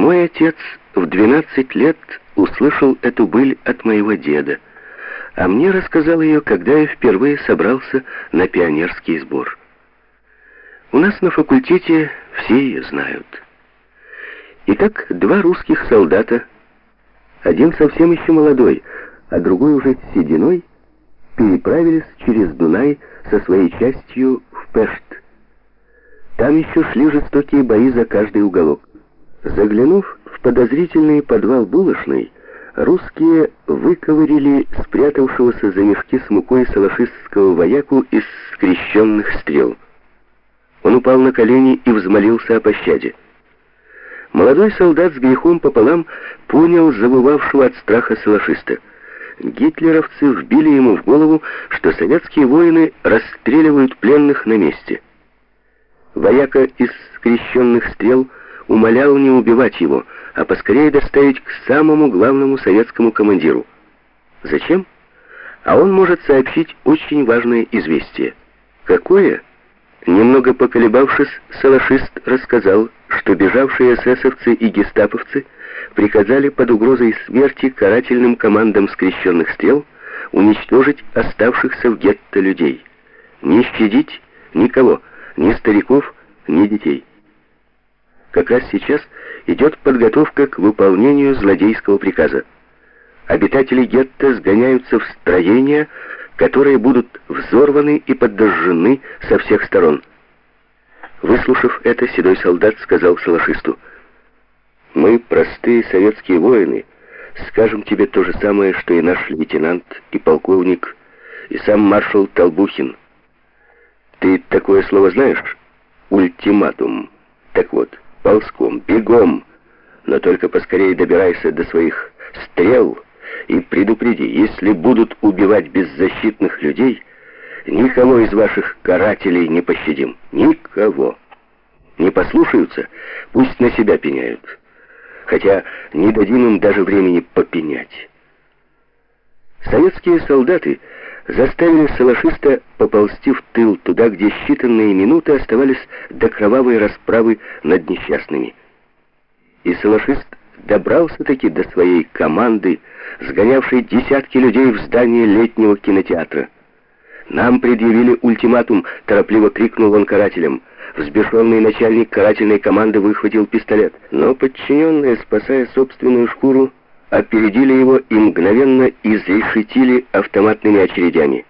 Мой отец в 12 лет услышал эту быль от моего деда, а мне рассказал ее, когда я впервые собрался на пионерский сбор. У нас на факультете все ее знают. Итак, два русских солдата, один совсем еще молодой, а другой уже с сединой, переправились через Дунай со своей частью в Пешт. Там еще шли жестокие бои за каждый уголок. Заглянув в подозрительный подвал булочной, русские выковырили спрятавшегося за мешки с мукой салашистского вояку из скрещенных стрел. Он упал на колени и взмолился о пощаде. Молодой солдат с грехом пополам понял завывавшего от страха салашиста. Гитлеровцы вбили ему в голову, что советские воины расстреливают пленных на месте. Вояка из скрещенных стрел — умолял не убивать его, а поскорее доставить к самому главному советскому командиру. Зачем? А он может сообщить очень важное известие. Какое? Немного поколебавшись, салашист рассказал, что бежавшие эсэсовцы и гестаповцы приказали под угрозой смерти карательным командам скрещенных стрел уничтожить оставшихся в гетто людей. Не щадить никого, ни стариков, ни детей. Как раз сейчас идет подготовка к выполнению злодейского приказа. Обитатели гетто сгоняются в строения, которые будут взорваны и подожжены со всех сторон. Выслушав это, седой солдат сказал салашисту, «Мы, простые советские воины, скажем тебе то же самое, что и наш лейтенант и полковник, и сам маршал Толбухин. Ты такое слово знаешь? Ультиматум. Так вот, ползком, бегом, но только поскорее добирайся до своих стрел и предупреди, если будут убивать беззащитных людей, никого из ваших карателей не пощадим. Никого. Не послушаются, пусть на себя пеняют. Хотя не дадим им даже времени попенять. Советские солдаты заставили салашиста поползти в тыл, туда, где считанные минуты оставались до кровавой расправы над несчастными. И салашист добрался-таки до своей команды, сгонявшей десятки людей в здание летнего кинотеатра. «Нам предъявили ультиматум», — торопливо крикнул он карателям. Взбешенный начальник карательной команды выхватил пистолет, но подчиненные, спасая собственную шкуру, опередили его и мгновенно изрешетили автоматными очередями.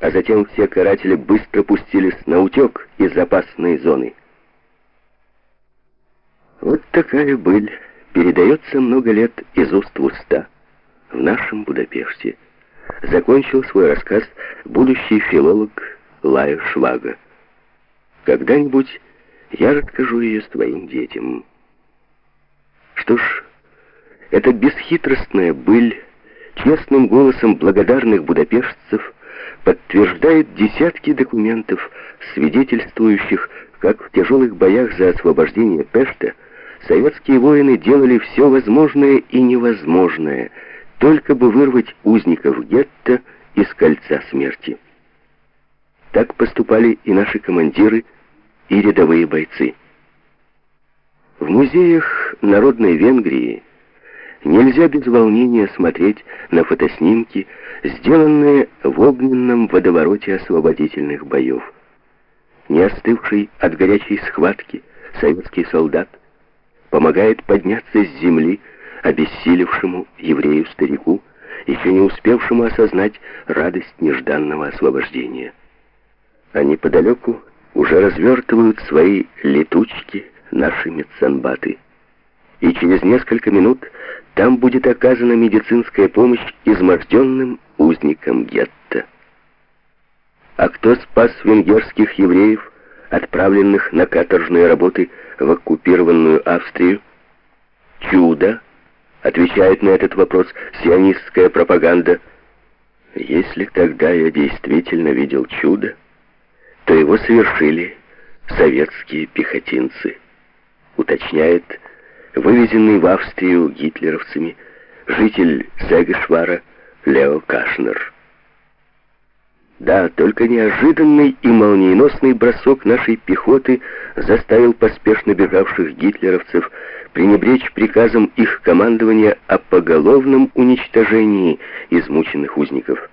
А затем все каратели быстро пустились на утек из опасной зоны. Вот такая быль передается много лет из уст в уста в нашем Будапеште. Закончил свой рассказ будущий филолог Лая Швага. Когда-нибудь я расскажу ее своим детям. Что ж, эта бесхитростная быль честным голосом благодарных будапештцев подтверждает десятки документов, свидетельствующих, как в тяжелых боях за освобождение Пешта советские воины делали все возможное и невозможное, только бы вырвать узников гетто из кольца смерти. Так поступали и наши командиры, и рядовые бойцы. В музеях Народной Венгрии Нельзя без волнения смотреть на фотоснимки, сделанные в огненном водовороте освободительных боев. Не остывший от горячей схватки советский солдат помогает подняться с земли обессилевшему еврею-старику, еще не успевшему осознать радость нежданного освобождения. А неподалеку уже развертывают свои летучки наши медсанбаты. И через несколько минут там будет оказана медицинская помощь изможденным узникам гетто. А кто спас венгерских евреев, отправленных на каторжные работы в оккупированную Австрию? Чудо, отвечает на этот вопрос сионистская пропаганда. Если тогда я действительно видел чудо, то его совершили советские пехотинцы, уточняет вывезенный в Австрию гитлеровцами житель Сегешвара Лео Кашнер. Да, только неожиданный и молниеносный бросок нашей пехоты заставил поспешно бежавших гитлеровцев пренебречь приказом их командования о поголовном уничтожении измученных узников.